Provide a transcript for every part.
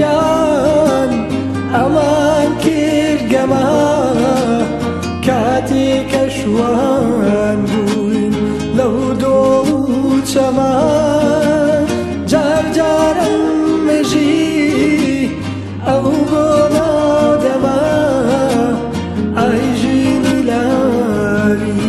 الرجال أمان كل جمال كاتي كشوان بوين لو دو شمال جار جار أمجي أو بنا دما أيجي نلاري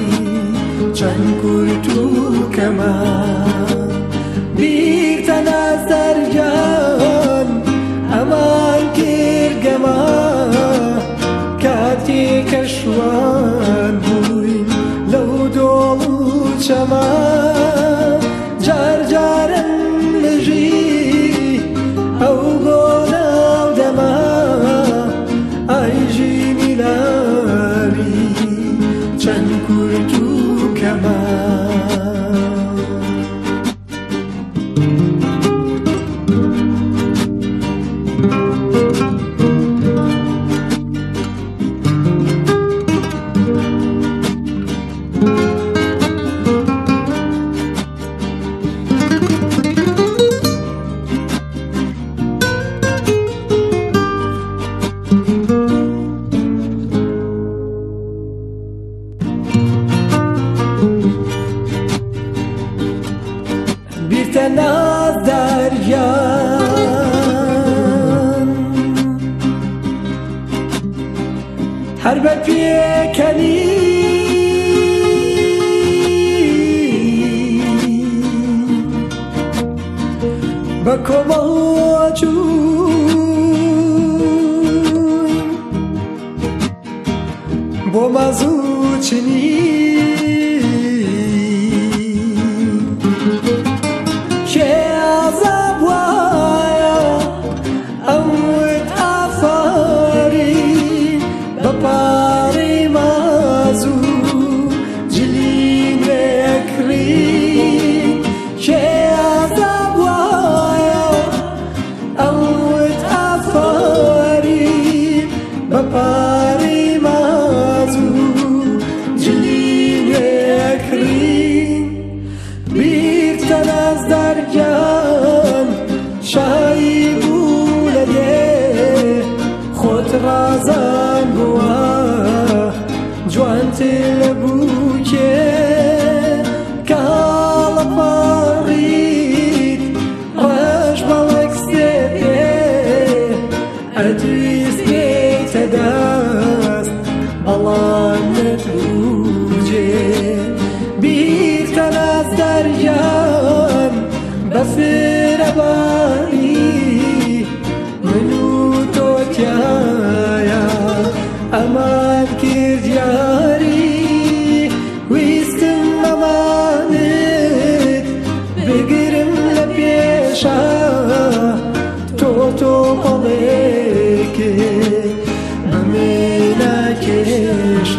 حرب پیکنی بکو با pa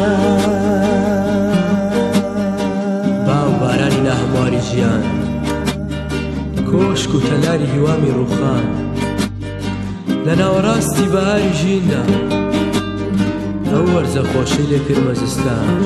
بخە باو بارانی ناهمواری ژیان کۆشک و تەلاری هیوامی ڕوخان لە ناوەڕاستی بەهاری ژیندا ئەو وەرزە خۆشی لێ کرمەزستان.